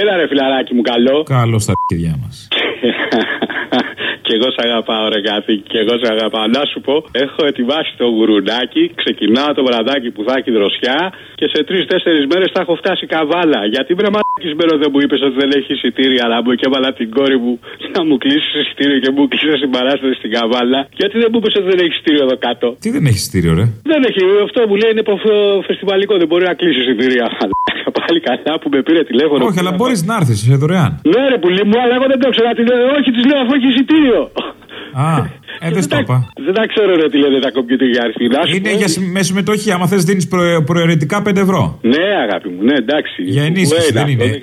Έλα ρε φιλαράκι μου, καλό. Καλό στα παιδιά μας. και εγώ σε αγαπάω, ρε κάτι. Και εγώ σε αγαπάω. Να σου πω, έχω ετοιμάσει το γουρουνάκι. Ξεκινάω το βραδάκι που θα έχει δροσιά. Και σε τρει-τέσσερι μέρες θα έχω φτάσει καβάλα. Γιατί βρε μαλακισμένο δεν μου είπες ότι δεν έχει εισιτήρια. Αλλά μου και έβαλα την κόρη μου να μου κλείσει εισιτήριο και μου κλείσει την παράσταση στην καβάλα. Γιατί δεν μου είπες ότι δεν έχει εισιτήριο εδώ κάτω; Τι δεν έχει εισιτήριο, ρε; Δεν έχει. Αυτό μου λέει είναι προφ- φεστιβαλικό. Δεν μπορεί να κλείσει εισιτήρια. Πάλι καλά που με πήρε τηλέφωνο. Όχι, αλλά μπορείς να έρθεις, είσαι δωρεάν. Ναι, ρε πουλί μου, αλλά εγώ δεν το ξέρω. Τι λέω, Όχι, της λέω αφού έχει εισιτήριο. Α, ε, δεν στο είπα. Δεν τα ξέρω, ρε, τι λένε τα κομπιούτερ για αριθμή. Να σου Είναι πω- για συμ- με συμμετοχή. Άμα θες, δίνεις προαιρετικά 5 ευρώ. Ναι, αγάπη μου, ναι, εντάξει. Για ενίσχυση, Κουβέντα, δεν είναι.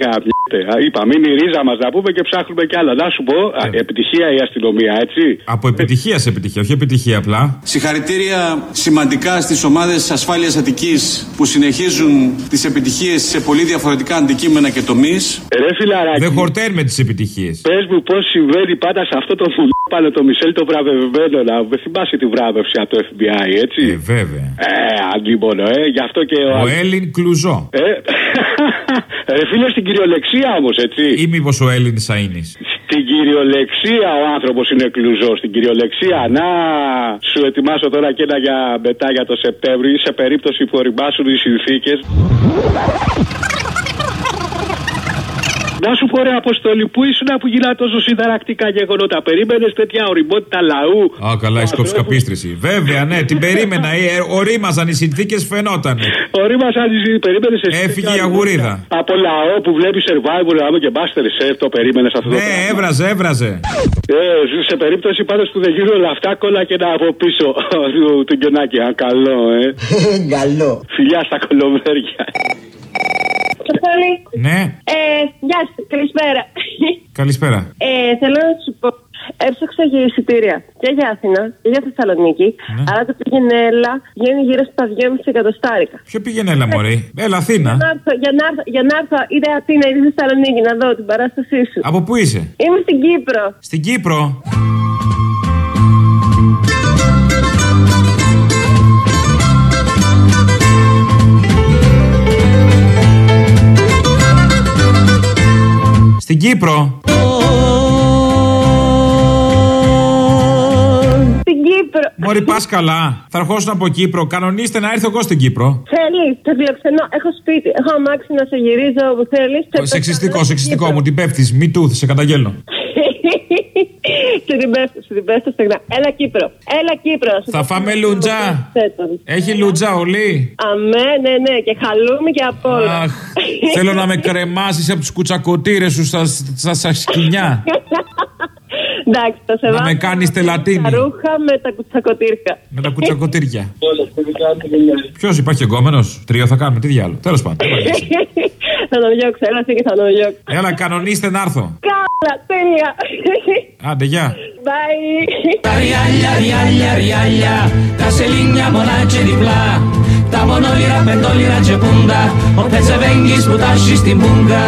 Αυτό γαμιέται. Α, Είπαμε, είναι η ρίζα μας να πούμε και ψάχνουμε κι άλλα. Να σου πω, α, Ναι. επιτυχία η αστυνομία, έτσι. Από επιτυχία σε επιτυχία, όχι επιτυχία απλά. Συγχαρητήρια σημαντικά στις ομάδες ασφάλειας Αττικής που συνεχίζουν τις επιτυχίες σε πολύ διαφορετικά αντικείμενα και τομείς. Ρε φιλαράκι, Δεν χορταίνουμε τις επιτυχίες. πες μου πώς συμβαίνει πάντα σε αυτό το φουλάπανο το Μισελ το βραβευμένο. Να με θυμάσαι τη βράβευση από το FBI, έτσι. Ε, βέβαια. Ε, αντίμονο, ε, γι' αυτό και ο. Ο Έλλην Κλουζό. Ε, ρε φίλε στην κυριολεξία όμω, έτσι. Ή μήπως ο Έλλην Σαΐνης. Στην κυριολεξία ο άνθρωπος είναι κλουζός. Στην κυριολεξία. Να σου ετοιμάσω τώρα και ένα για μετά για το Σεπτέμβρη. Σε περίπτωση που οριμάσουν οι συνθήκες. Να σου πω ρε Αποστολή, πού ήσουν που γίνανε τόσο συνταρακτικά γεγονότα. Περίμενες τέτοια οριμότητα λαού; Α, καλά, έχεις κόψει καπίστρηση. Βέβαια, ναι, την περίμενα. Ε, ε, ορίμαζαν οι συνθήκες, φαινόταν. Ορίμασαν οι περίμενες Έφυγε η αγουρίδα. Από λαό που βλέπει survivor, να και Master Chef, το περίμενες αυτό το Ναι, πράγμα. έβραζε, έβραζε. Ε, σε περίπτωση πάντως που δεν γίνουν όλα αυτά, κόλλα και να από πίσω του, του γκιονάκι. Α, καλό, ε. Καλό. Φιλιά στα κολομέρια. Αποστολή. Ναι, Ε, γεια σου, καλησπέρα. καλησπέρα. Ε, θέλω να σου πω. Έψαξα για εισιτήρια και για Αθήνα και για Θεσσαλονίκη. Ναι. Αλλά το πήγαινε έλα βγαίνει γύρω στα 2,5 εκατοστάρικα. Ποιο πήγαινε, έλα, Μωρή. Έλα, Αθήνα. Να έρθω, για, να έρθω, για να έρθω είτε Αθήνα είτε Θεσσαλονίκη να δω την παράστασή σου. Από πού είσαι, Είμαι στην Κύπρο. Στην Κύπρο. Στην Κύπρο. Στην Κύπρο. Μωρή, πας καλά. Θα ερχόσουν από Κύπρο. Κανονίστε να έρθω εγώ στην Κύπρο. Θέλεις, σε φιλοξενώ. Έχω σπίτι. Έχω αμάξι να σε γυρίζω όπου θέλεις. Σεξιστικό, σεξιστικό μου, την πέφτεις. Μη του, σε καταγγέλνω. Σε την πέφτω, σε την πέφτω στεγνά. Έλα Κύπρο. Έλα Κύπρο. Θα φάμε λουτζά. Θέτον. Έχει λουτζά όλοι. Αμέ, ναι, ναι, και χαλούμι και απ' όλα. Αχ, θέλω να με κρεμάσεις από του κουτσακοτήρες σου στα, στα, στα σκοινιά. Εντάξει, θα σε Να βάλω με κάνεις Τα τελατίνη ρούχα με τα κουτσακοτήρκα. με τα κουτσακοτήρια. Ποιος υπάρχει εγκόμενος, τρίο θα κάνουμε, τι διάλογο. Τέλος πάντων. θα τον διώξω, έλα εσύ και θα τον διώξω. Έλα, κανονίστε να έρθω. Καλά, τέλεια. Άντε, γεια. Bye. Riaglia, riaglia, riaglia, caseligna monacce di pla. Ta monolira, pendolira, punta, o pezze venghi sputasci sti bunga.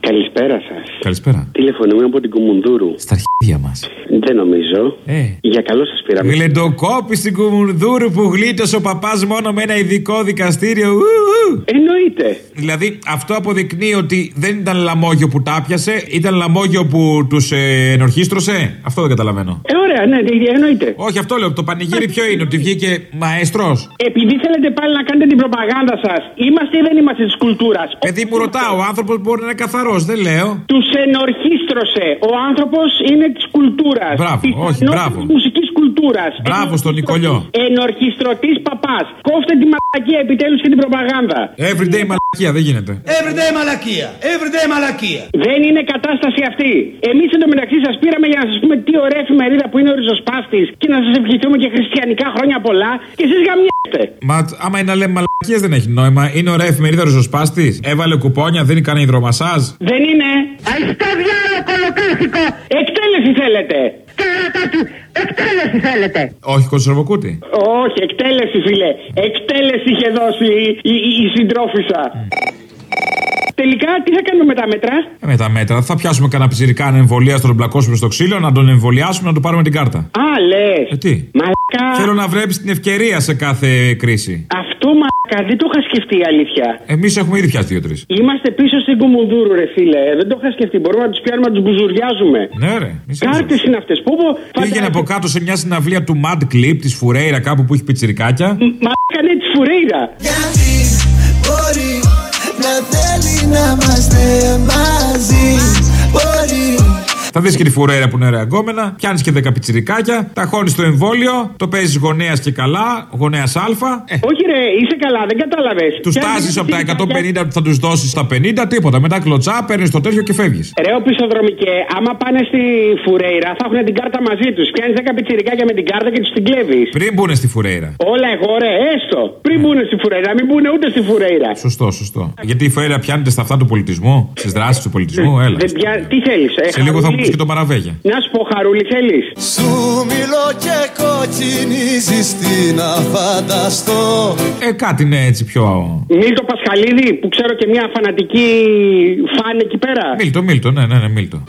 Καλησπέρα σας. Καλησπέρα. Τηλεφωνούμε από την Κουμουνδούρου. Στα αρχίδια μας. Δεν νομίζω. Ε. Για καλό σας πήραμε. Γλεντοκόπη στην Κουμουνδούρου που γλίτωσε ο παπάς μόνο με ένα ειδικό δικαστήριο. Ου, ου. Εννοείται. Δηλαδή, αυτό αποδεικνύει ότι δεν ήταν λαμόγιο που τα πιασε, ήταν λαμόγιο που τους ε, ενορχίστρωσε. Αυτό δεν καταλαβαίνω. Ε, ωραία, ναι, ναι, εννοείται. Όχι, αυτό λέω. Το πανηγύρι ποιο είναι, ότι βγήκε μαέστρος; Επειδή θέλετε πάλι να κάνετε την προπαγάνδα σας, είμαστε ή δεν είμαστε της κουλτούρας; Παιδί μου ρωτάω, ο άνθρωπος μπορεί να είναι καθαρός, δεν λέω. Τους ενορχίστρωσε. Ο άνθρωπος είναι της κουλτούρας. Μπράβο, όχι, μπράβο. Τη μουσικής κουλτούρας. Μπράβο στον Νικολιό. Ενορχιστρωτής παπάς. Κόφτε τη μαλακία επιτέλους και την προπαγάνδα. Everyday μαλακία, δεν γίνεται. Everyday μαλακία. Everyday μαλακία. Δεν είναι κατάσταση αυτή. Εμείς εντωμεταξύ σας πήραμε για να σας πούμε τι ωραία εφημερίδα που είναι ο ριζοσπάστης και να σας ευχηθούμε και χριστιανικά χρόνια πολλά και εσείς γαμιέστε. Μα άμα είναι να λέμε μαλακίες δεν έχει νόημα. Είναι ωραία εφημερίδα ριζοσπάστης. Έβαλε κουπόνια, δίνει κανένα υδρομασάζ. Δεν είναι. Αϊστά διάλο κολοκάθηκο. Εκτέλεση θέλετε. Εκτέλεση θέλετε. Όχι κονσερβοκούτι. Όχι, εκτέλεση φίλε. Εκτέλεση είχε δώσει η, η, η συντρόφισσα. Τελικά τι θα κάνουμε με τα μέτρα; Ε, με τα μέτρα θα πιάσουμε κανένα πιζυρικά να εμβολία να τον μπλακώσουμε στο ξύλο, να τον εμβολιάσουμε, να του πάρουμε την κάρτα. Α, λες. Ε, τι; Μαλακά. Θέλω να βλέπει την ευκαιρία σε κάθε κρίση. Αυτό μαλακά δεν το είχα σκεφτεί η αλήθεια. Εμείς έχουμε ήδη πιάσει δύο-τρει. Είμαστε πίσω στην Κουμουνδούρου, ρε φίλε. Ε, Δεν το είχα σκεφτεί. Μπορούμε να τους πιάνουμε να τους μπουζουριάζουμε. Ναι, ρε. μη σε Κάρτε έβγαλες. είναι αυτές. Πού πω. Πήγαινε από κάτω σε μια συναυλία του Mad Clip της Φουρέιρα κάπου που έχει πιτσιρικάκια. Μαλακά ναι, τη φουρέιρα. Γιατί μπορεί να θέλει να είμαστε μαζί; Μπορεί Θα δεις και τη Φουρέιρα που είναι ρεαγκόμενα. Πιάνεις και δέκα πιτσιρικάκια. Τα χώνεις στο εμβόλιο. Το παίζεις γονέας και καλά. Γονέας Α. Ε, Όχι, ρε, είσαι καλά, δεν κατάλαβες. τους τάζεις από τα 150 που θα τους δώσεις στα 50, τίποτα. Μετά κλωτσά, παίρνεις το τέτοιο και φεύγεις. Ρε, ο πισοδρομικέ, άμα πάνε στη Φουρέιρα θα έχουν την κάρτα μαζί τους. Πιάνεις 10 πιτσιρικάκια με την κάρτα και τους την κλέβεις. Πριν μπουν στη Φουρέιρα. Όλα εγώ, ρε, έστω. Πριν μπουν στη Φουρέιρα, μην μπουν ούτε στη Φουρέιρα. Σωστό, σωστό. Γιατί η Φουρέιρα πιάνεται στα αυτά του πολιτισμού, στις δράσεις του πολιτισμού, έλα. Δεν πια- Τι θέλεις, ε, Σε λίγο θα μου χαρούλι; πει και το Μαραβέγια. Να σου πω, Χαρούλη, θέλεις; Σου μιλώ και κοκκινίζεις τι να φανταστώ Ε, κάτι είναι έτσι πιο. Μίλτο Πασχαλίδη, που ξέρω και μια φανατική φαν εκεί πέρα. Μίλτο, Μίλτο, ναι, ναι, ναι, Μίλτο.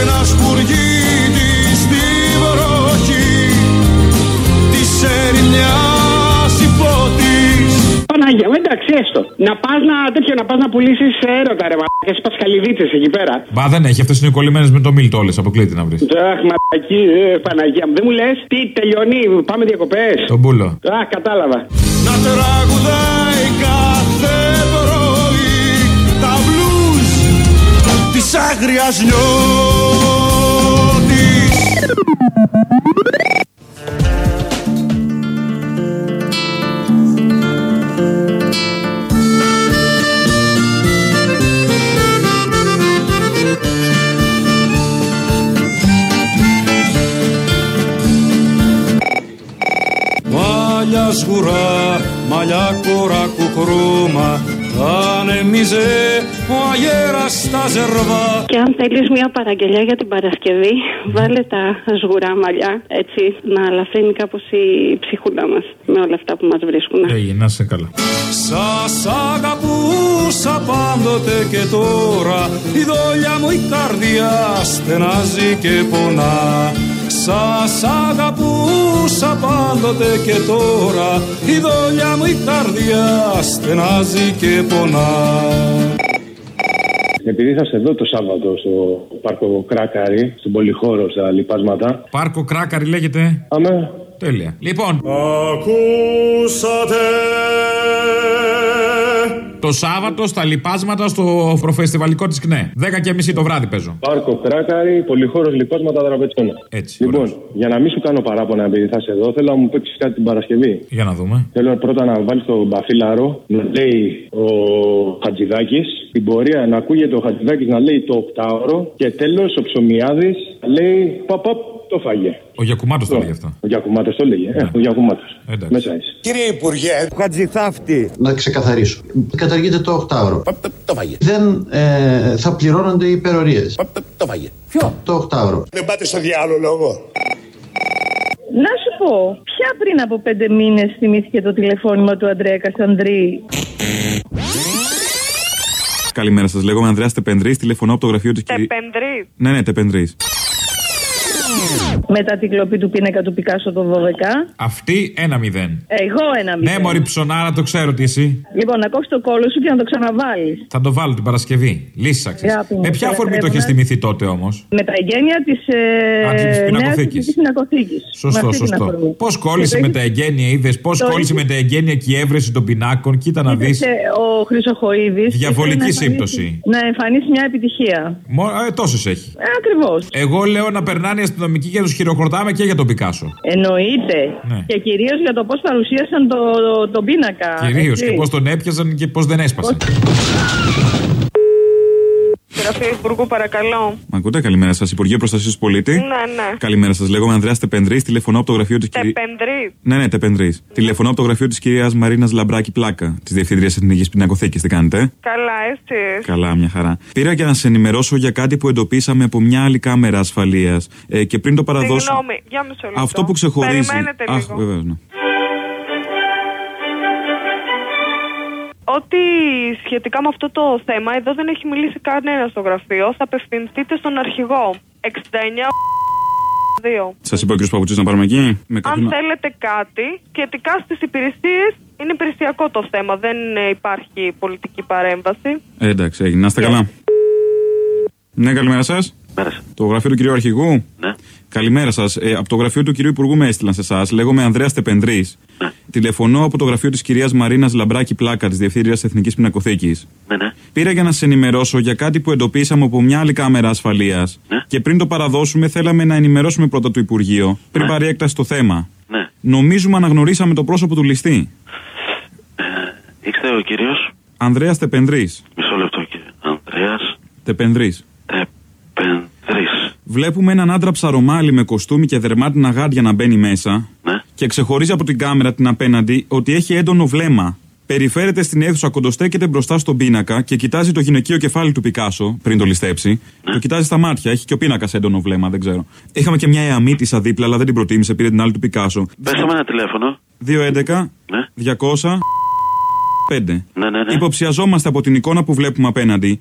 Ένας πουργίτης στη βροχή Της ερημιάς υπότης Παναγία μου, εντάξει, έστω. Να πας να, τέτοιο, να, πας να πουλήσεις έρωτα, ρε μαλάκα, στι Πασχαλιδίτσε εκεί πέρα. Μπα δεν έχει, αυτές είναι κολλημένες με το Μίλτο όλες. Αποκλείται να βρεις. Αχ, μαλακή, ε, Παναγία μου. Δεν μου λες, τι τελειώνει, πάμε διακοπές. Τον πούλο. Αχ, κατάλαβα. Να τραγουδάει κάθε πρωί Τα μπλουζ της άγριας νιώτης Ανεμίζε ο αγέρας στα ζερβά Και αν θέλεις μια παραγγελιά για την Παρασκευή, βάλε τα σγουρά μαλλιά, έτσι, να αλαφρύνει κάπως η ψυχούλα μας με όλα αυτά που μας βρίσκουν. Έγινε, να είσαι καλά. Σας αγαπούσα πάντοτε και τώρα Η δόλια μου η καρδιά στενάζει και πονά Σας αγαπούσα πάντοτε και τώρα Η δόλια μου η καρδιά στενάζει και πονά Επειδή θα σε δω το Σάββατο στο πάρκο Κράκαρη, στον Πολυχώρο, στα λοιπάσματα. Πάρκο Κράκαρη λέγεται. Αμέ. Τέλεια. Λοιπόν, Ακούσατε το Σάββατο στα λοιπάσματα στο προφεστιβαλικό της ΚΝΕ. 10 και μισή το βράδυ παίζω. Πάρκο Κράκαρη, Πολυχώρος, λοιπάσματα, δραπετσόνα. Έτσι. Λοιπόν, ωραίος. για να μην σου κάνω παράπονα επειδή θα σε δω, θέλω να μου παίξεις κάτι την Παρασκευή. Για να δούμε. Θέλω πρώτα να βάλεις το μπαφίλαρο να λέει ο Χατζηδάκης. Την πορεία να ακούγεται ο Χατζηδάκης να λέει το οκτάωρο. Και τέλος ο Ψωμιάδης λέει παπ, παπ, το φάγε. Ο Γιακουμάτος το λέει αυτό. Ο Γιακουμάτος το λέγε. Ε, ο Γιακουμάτος. Εντάξει. Μέσα είσαι. Κύριε Υπουργέ, Χατζηθάφτη. Να ξεκαθαρίσω. Καταργείται το οκτάωρο. Το φάγε. Δεν ε, θα πληρώνονται οι υπερορίες. Το φάγε. Το οκτάωρο. Δεν πάτε στο διάλογο. Να σου πω, ποια πριν από πέντε μήνες θυμήθηκε το τηλεφώνημα του Αντρέα Κασανδρή Καλημέρα σας. Λέγομαι Ανδρέας Τεπενδρής. Τηλεφωνώ από το γραφείο της κυρία. Τεπενδρής Ναι, ναι, Τεπενδρής. Μετά την κλοπή του πίνακα του Πικάσο το 12. Αυτή ένα μηδέν. Εγώ ένα μηδέν. Ναι, Μωρή ψωνάρα, το ξέρω τι εσύ. Λοιπόν, να κόψει το κόλλο σου και να το ξαναβάλεις. Θα το βάλω την Παρασκευή. Λύσαξε. Αγάπη μου, Με ποια σε αφορμή το λατρεύω, έχει ναι. θυμηθεί τότε όμως; Με τα εγγένεια της Α, της ε, νέα πινακοθήκης. πινακοθήκης. Σωστό, σωστό. Πώς κόλλησε με τα εγγένεια, είδες. Πώς Το κόλλησε είχε- με τα εγγένεια και η έβρεση των πινάκων; Κοίτα να δεις. Κοίταξε, ο Χρυσοχοίδης. Διαβολική σύμπτωση. Να εμφανίσει μια επιτυχία. Ε, Τόσες έχει. Ε, Ακριβώς. Εγώ λέω να περνάνε οι αστυνομικοί και να τους χειροκροτάμε και για τον Πικάσο. Εννοείται. Ναι. Και κυρίως για το πώς παρουσίασαν το, τον πίνακα. Κυρίως έτσι. και πώς τον έπιαζαν και πώς δεν έσπασε. Γραφείο Υπουργού, παρακαλώ. Μ' ακούτε, καλημέρα σας. Υπουργείο Προστασίας του Πολίτη. Ναι, ναι. Καλημέρα σας. Λέγομαι Ανδρέας Τεπενδρής. Τηλεφωνώ από το γραφείο της κυρία. Τεπενδρής. Ναι, ναι, Τεπενδρής. Τηλεφωνώ από το γραφείο της κυρίας Μαρίνας Λαμπράκη Πλάκα, της Διευθύντρια Εθνικής Πινακοθήκης. Τι κάνετε; Καλά, έτσι. Καλά, μια χαρά. Πήρα για να σε ενημερώσω για κάτι που εντοπίσαμε από μια άλλη κάμερα ασφαλείας. Ε, και πριν το παραδώσω. Συγγνώμη, για μισό λεπτό. Αυτό που ξεχωρίζει. Περιμένετε Αχ, λίγο. βεβαίως, ναι. Ότι σχετικά με αυτό το θέμα, εδώ δεν έχει μιλήσει κανένα στο γραφείο. Θα απευθυνθείτε στον αρχηγό. 69 2. Σας είπε ο κ. Παπουτσής να πάρουμε εκεί. Με Αν κάποιον... θέλετε κάτι σχετικά στις υπηρεσίες, είναι υπηρεσιακό το θέμα. Δεν ε, υπάρχει πολιτική παρέμβαση. Ε, εντάξει, έγινε. Να είστε καλά. Ναι, καλημέρα σα. Το γραφείο του κυρίου Αρχηγού; Ναι. Καλημέρα σας. Ε, από το γραφείο του κυρίου Υπουργού με έστειλαν σε εσάς. Λέγομαι Ανδρέας Τεπενδρής. Ναι. Τηλεφωνώ από το γραφείο της κυρίας Μαρίνας Λαμπράκη Πλάκα, τη Διευθύντριας Εθνικής Πινακοθήκης. Ναι, ναι. Πήρα για να σα ενημερώσω για κάτι που εντοπίσαμε από μια άλλη κάμερα ασφαλείας. Ναι. Και πριν το παραδώσουμε, θέλαμε να ενημερώσουμε πρώτα το Υπουργείο, πριν πάρει έκταση το θέμα. Ναι. Νομίζουμε αναγνωρίσαμε το πρόσωπο του ληστή. Είστε ο κύριος; Ανδρέας Τεπενδρής. Μισό λεπτό, κύριε. Ανδρέας Τεπενδρής. Τεπενδρή. Βλέπουμε έναν άντρα ψαρομάλι με κοστούμι και δερμάτινα γάντια να μπαίνει μέσα Ναι. και ξεχωρίζει από την κάμερα την απέναντι ότι έχει έντονο βλέμμα. Περιφέρεται στην αίθουσα, κοντοστέκεται μπροστά στον πίνακα και κοιτάζει το γυναικείο κεφάλι του Πικάσο πριν το ληστέψει. Το κοιτάζει στα μάτια. Έχει και ο πίνακας έντονο βλέμμα, δεν ξέρω. Είχαμε και μια εαμήτησα δίπλα, αλλά δεν την προτίμησε, πήρε την άλλη του Πικάσο. Πέστε με ένα τηλέφωνο. 211 Ναι. 200 5. Ναι, ναι, ναι. Υποψιαζόμαστε από την εικόνα που βλέπουμε απέναντι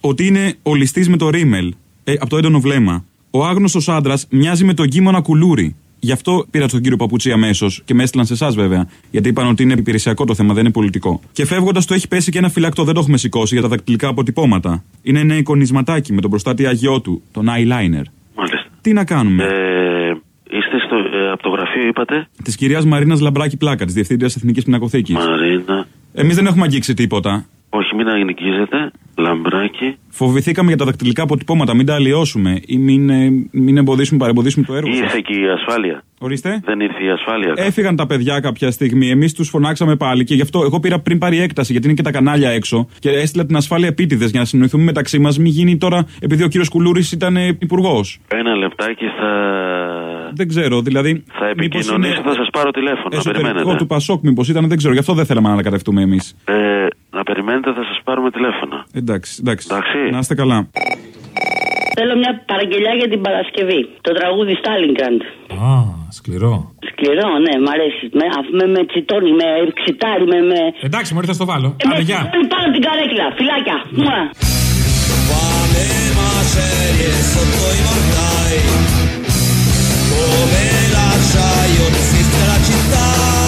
ότι είναι ο ληστής με το ρίμελ. Ε, από το έντονο βλέμμα. Ο άγνωστος άντρας μοιάζει με τον Κίμωνα Κουλούρη. Γι' αυτό πήρα στον κύριο Παπουτσί αμέσως και με έστειλαν σε εσάς βέβαια. Γιατί είπαν ότι είναι υπηρεσιακό το θέμα, δεν είναι πολιτικό. Και φεύγοντας του έχει πέσει και ένα φυλακτό, δεν το έχουμε σηκώσει για τα δακτυλικά αποτυπώματα. Είναι ένα εικονισματάκι με τον προστάτη αγιό του, τον eyeliner. Μάλιστα. Τι να κάνουμε; Ε, είστε στο, ε, από το γραφείο, είπατε; Της κυρίας Μαρίνας Λαμπράκη Πλάκα, της Διευθύντριας Εθνικής Πινακοθήκης. Μαρίνα. Εμείς δεν έχουμε αγγίξει τίποτα. Όχι, μην αγγίζετε. Λαμπράκι. Φοβηθήκαμε για τα δακτυλικά αποτυπώματα, μην τα αλλοιώσουμε ή μην, ε, μην εμποδίσουμε, παρεμποδίσουμε το έργο. σας. Ήρθε και η ασφάλεια. Ορίστε. Δεν ήρθε η ασφάλεια. Έφυγαν τα παιδιά κάποια στιγμή. Εμείς τους φωνάξαμε πάλι και γι' αυτό εγώ πήρα πριν πάρει έκταση, γιατί είναι και τα κανάλια έξω. Και έστειλα την ασφάλεια επίτηδες για να συνοηθούμε μεταξύ μας. Μην γίνει τώρα, επειδή ο κύριος Κουλούρης ήταν υπουργός. Ένα λεπτάκι θα, Δεν ξέρω, δηλαδή. θα επικοινωνήσω, θα σας πάρω τηλέφωνο. Να Εσωτερικό περιμένετε. του Πασόκ, μήπως ήταν, δεν ξέρω. Γι' αυτό δεν θέλαμε να ανακατευτούμε εμείς. Ε, να περιμένετε, θα σας πάρουμε τηλέφωνο. Εντάξει, εντάξει. Να είστε καλά. Θέλω μια παραγγελιά για την Παρασκευή. Το τραγούδι Στάλιγκραντ. Α, σκληρό. Σκληρό, ναι, μ' αρέσει. Με, αφού με, με τσιτώνει, με ξιτάρει, με. με... Εντάξει, μόλι θα στο βάλω. Ε, με Άντε, γεια. τσιτώνει πάνω την καρέκλα. Φιλάκια. Μουα. macerie sotto i mortai come l'acciaio resiste la città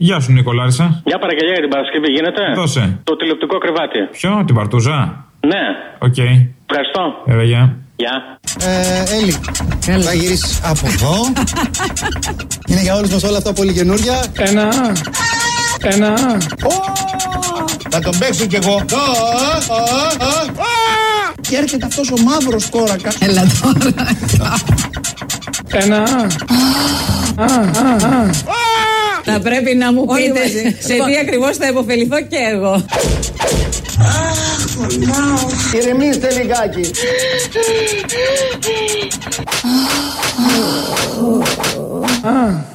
Γεια σου, Νικολάρισα. Μια παραγγελία για την Παρασκευή γίνεται. Δώσε. Το τηλεοπτικό κρεβάτι. Ποιο, την Παρτούζα; Ναι. Οκ. Ευχαριστώ. Βέβαια, γεια. Γεια. Ε, Έλλη, θα γυρίσεις από εδώ. Είναι για όλους μας όλα αυτά πολύ καινούρια. Ένα. Ένα. Θα τον παίξω κι εγώ. Και έρχεται αυτός ο μαύρος κόρακα. Έλα τώρα. Ένα. Θα πρέπει να μου Όλοι πείτε μαζί. σε τι ακριβώς θα υποφεληθώ και εγώ. Ηρεμήστε λιγάκι.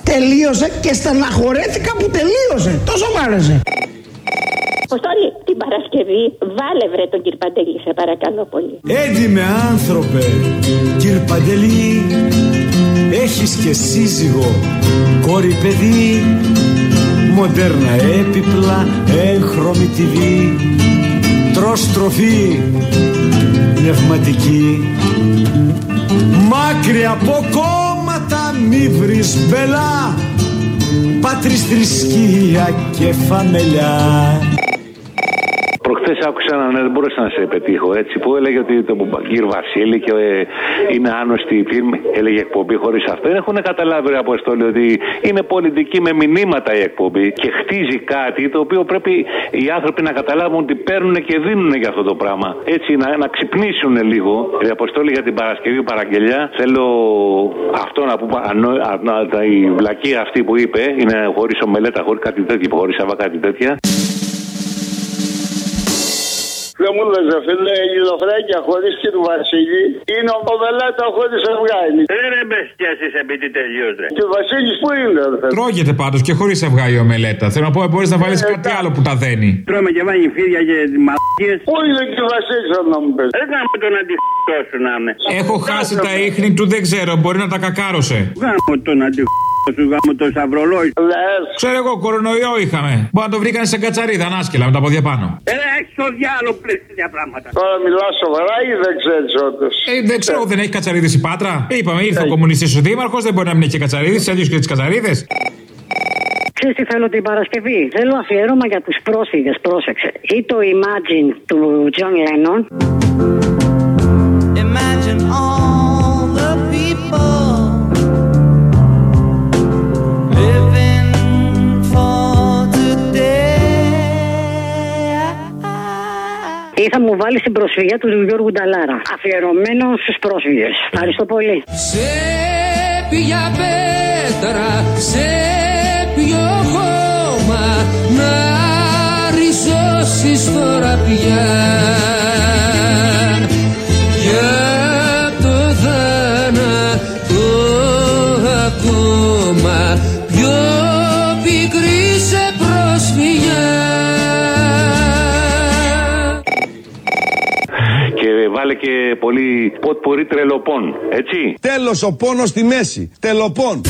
Τελείωσε και στεναχωρέθηκα που τελείωσε. Τόσο μ' άρεσε. Αποστόλη, την Παρασκευή βάλε βρε τον κύριο Παντελή, σε παρακαλώ πολύ. Έντιμε άνθρωπε, κύρ Παντελή, έχεις και σύζυγο, κόρη παιδί, μοντέρνα έπιπλα, έγχρωμη TV, τρως τροφή, πνευματική, μάκρυ από κόμματα μη βρεις μπελά, πάτρις θρησκεία και φαμελιά. Χθες άκουσα έναν, ναι, δεν μπορούσα να σε πετύχω έτσι, που έλεγε ότι το κύριο Βασίλη και ε, είναι άνοστη η φίρμη. Έλεγε εκπομπή χωρίς αυτό. Δεν έχουν καταλάβει, ρε Αποστόλη, ότι είναι πολιτική με μηνύματα η εκπομπή και χτίζει κάτι το οποίο πρέπει οι άνθρωποι να καταλάβουν ότι παίρνουν και δίνουν για αυτό το πράγμα. Έτσι, να, να ξυπνήσουν λίγο. Η Αποστόλη για την Παρασκευή παραγγελιά. Θέλω αυτό να πούμε, ανώ- α- να- τα- η βλακία αυτή που είπε, είναι χωρίς ομελέτα, χωρίς κάτι τέτοιο, χωρίς αβά κάτι τέτοια. Δεν μου λες ρε φίλε, η Λοφράκια χωρίς και του Βασίλη είναι ο Βελάτα χωρίς αυγάνη. Δεν ρε με σκιάσεις επειδή τελείως ρε. Και ο Βασίλης πού είναι ρε φίλε. Τρώγεται πάντως και χωρίς αυγά η ομελέτα. Θέλω να πω, μπορείς να βάλεις κάτι άλλο που τα δένει. Τρώμε και βάνει φίδια και μαλακίες. Πού είναι και ο Βασίλης θέλω να μου πες. Δεν κάνω τον αντιχτό σου να είμαι. Έχω χάσει τα ίχνη του, δεν ξέρω, μπορεί να τα κακάρωσε. Γάμω τον αντιχτό σου, γάμω το σταυρολόι. Ξέρω εγώ, κορονοϊό είχαμε. Μπορεί να το βρήκανε σε κατσαρίδα, ανάσκελα με τα πόδια πάνω. Ε, έχεις το διάλογο πλέον τέτοια πράγματα. Τώρα μιλάς σοβαρά ή δεν ξέρεις όντως; Ε, δεν ξέρω, δεν έχει κατσαρίδες η Πάτρα. Είπαμε, ήρθε ο κομμουνιστής ο Δήμαρχος, δεν μπορεί να μην έχει κατσαρίδες, αλλιώ και τις κατσαρίδες. Ξέρεις τι θέλω την Παρασκευή; Θέλω αφιέρωμα για τους πρόσφυγες, πρόσεξε. Ή το Imagine του John Lennon. Ή θα μου βάλει την προσφυγιά του Γιώργου Νταλάρα. Αφιερωμένο στους πρόσφυγες. Ευχαριστώ πολύ. Σε ποια πέτρα, σε ποιο χώμα να ριζώσεις τώρα πια Και βάλε και πολύ ποτ πορεί τρελοπών, έτσι. Τέλος ο πόνος στη μέση. Τελοπών.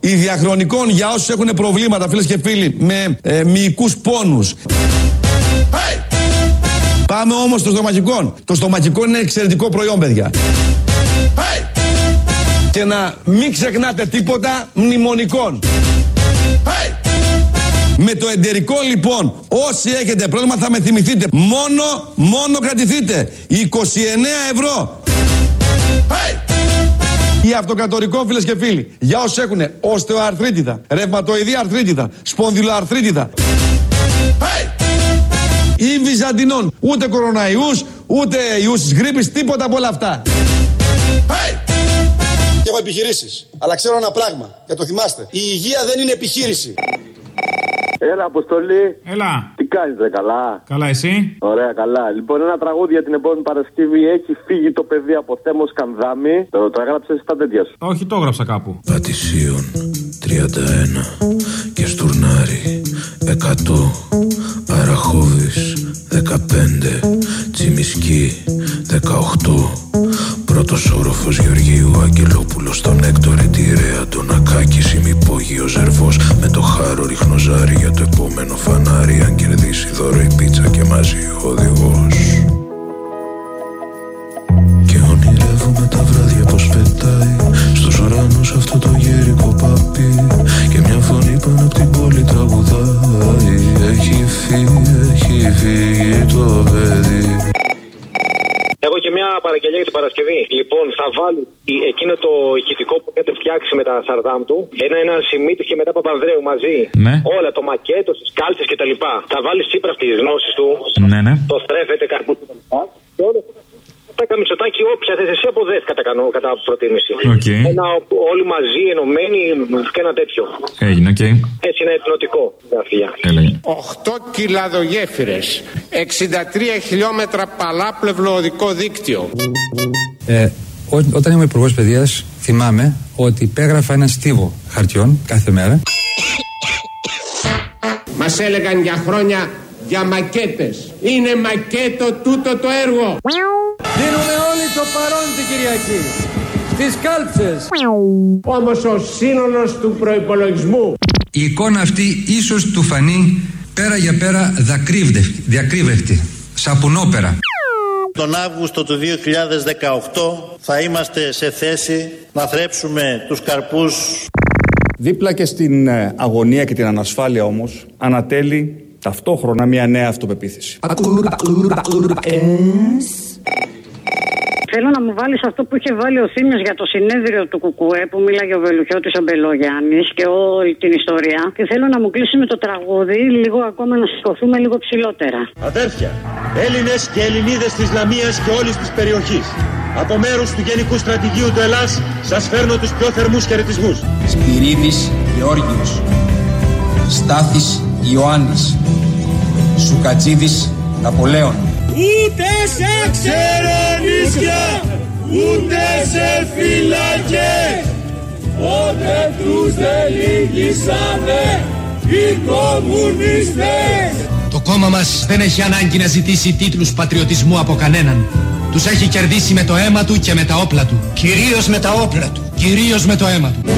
Η διαχρονικών για όσους έχουν προβλήματα φίλες και φίλοι με ε, μυϊκούς πόνους. Πάμε όμως στο στομαχικό. Το στομαχικό είναι εξαιρετικό προϊόν παιδιά. Και να μην ξεχνάτε τίποτα μνημονικών. Με το εντερικό λοιπόν, όσοι έχετε πρόβλημα θα με θυμηθείτε. Μόνο, μόνο κρατηθείτε. 29 ευρώ. Η αυτοκατορικό φίλες και φίλοι, για όσους έχουν οστεοαρθρίτιδα, ρευματοειδή αρθρίτιδα, σπονδυλοαρθρίτιδα. Ή βυζαντινών, ούτε κοροναϊούς, ούτε ιούς της γρήπης, τίποτα από όλα αυτά. Και έχω επιχειρήσεις. Αλλά ξέρω ένα πράγμα. Και το θυμάστε. Η υγεία δεν είναι επιχείρηση. Έλα, Αποστολή. Έλα. Τι κάνεις, ρε, καλά; Καλά, εσύ; Ωραία, καλά. Λοιπόν, ένα τραγούδι για την επόμενη Παρασκευή. Έχει φύγει το παιδί από θέμο Σκανδάμι. Το, το έγραψες στα τέτοια σου; Όχι, το έγραψα κάπου. Πατησίων 31 και Στουρνάρι 100 Αραχώδης 15 Τσιμισκή 18 Πρώτος όροφος Γεωργίου Αγγελόπουλος Τον Έκτορε Τιρέα Τον Ακάκης ημυπόγειο Ζερβός Με το χάρο ριχνοζάρι για το επόμενο φανάρι Αν κερδίσει δώρο η πίτσα και μαζί ο οδηγός. Και ονειρεύομαι τα βράδια πως πετάει Στους ουρανούς αυτό το γέρικο παπί Και μια φωνή πάνω απ' την πόλη τραγουδάει. Έχει φύγει, έχει φύγει το παιδί. Έχω και μια παραγγελία για την Παρασκευή. Λοιπόν, θα βάλει η- εκείνο το ηχητικό που έχετε φτιάξει με τα σαρδάμ του. Ένα, ένα Σιμίτη και μετά Παπανδρέου μαζί. Ναι. Όλα, το μακέτο, τις κάλτσες κτλ. Θα βάλει τσίπρα αυτή τι γνώσεις του. Ναι, ναι. Το θρέφεται καρπού κτλ. Και όλο τα καμισοτάκι, όποια θε εσύ αποδέχει κατά, κανό, κατά προτίμηση. Οκ. Ένα, όλοι μαζί, ενωμένοι και ένα τέτοιο. Έγινε, οκ. Έτσι είναι εθνοτικό. Γραφεία. Έλεγε. 8 κιλαδογέφυρες, 63 χιλιόμετρα παλάπλευλο οδικό δίκτυο. Ε, ό- όταν ήμουν υπουργός παιδείας, θυμάμαι ότι υπέγραφα ένα στίβο χαρτιών κάθε μέρα. Μας έλεγαν για χρόνια για μακέτες. Είναι μακέτο τούτο το έργο. Δίνουμε όλοι το παρόν την Κυριακή Στις κάλψες Όμως ο σύνολος του προϋπολογισμού Η εικόνα αυτή ίσως του φανεί πέρα για πέρα δακρύβδευτη, διακρύβευτη, σαπουνόπερα. Τον Αύγουστο του 2018 θα είμαστε σε θέση να θρέψουμε τους καρπούς Δίπλα και στην ε, αγωνία και την ανασφάλεια όμως, ανατέλει ταυτόχρονα μια νέα αυτοπεποίθηση. Θέλω να μου βάλεις αυτό που είχε βάλει ο Θήμιος για το συνέδριο του Κουκουέ που μίλαγε ο Βελουχιώτης Αμπελόγιαννη και όλη την ιστορία. Και θέλω να μου κλείσει με το τραγούδι, λίγο ακόμα να σηκωθούμε λίγο ψηλότερα. Αδέρφια, Έλληνες και Ελληνίδες της Λαμίας και όλης της περιοχής. Από μέρους του Γενικού Στρατηγίου του Ελλάς σας φέρνω τους πιο θερμούς χαιρετισμούς. Σπυρίδης Γεώργιος Στάθης Ιωάννης Σουκατζίδης Ναπολέων Ούτε σε ξερονίσια, ούτε σε φυλακές Πότε τους δεν λύγησανε οι κομμουνιστές Το κόμμα μας δεν έχει ανάγκη να ζητήσει τίτλους πατριωτισμού από κανέναν. Τους έχει κερδίσει με το αίμα του και με τα όπλα του. Κυρίως με τα όπλα του. Κυρίως με το αίμα του.